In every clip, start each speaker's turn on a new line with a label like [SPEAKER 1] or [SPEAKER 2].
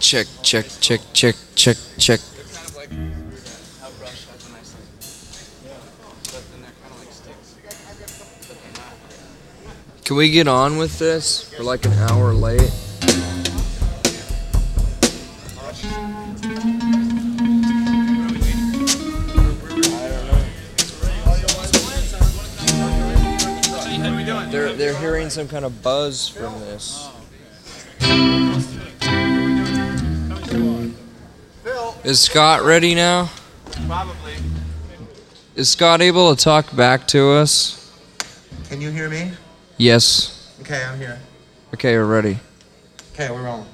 [SPEAKER 1] Check, check, check, check, check, check. Can we get on with this? We're like an hour late. They're they're hearing some kind of buzz from this. Is Scott ready now? Probably. Is Scott able to talk back to us?
[SPEAKER 2] Can you hear me?
[SPEAKER 1] Yes.
[SPEAKER 2] Okay, I'm here.
[SPEAKER 1] Okay, we're ready.
[SPEAKER 2] Okay, we're rolling.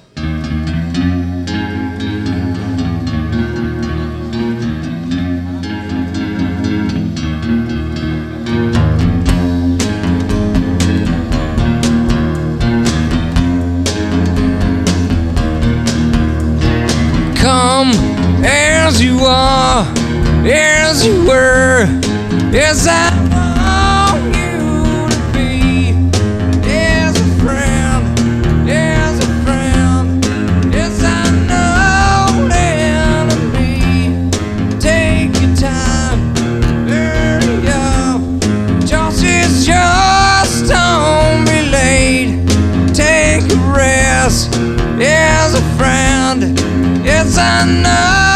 [SPEAKER 1] as you are, as you were, as I want you to be, as a friend, as a friend, as I know enemy. Take your time, hurry up, just is just don't be late. Take a rest, as a friend. as I know.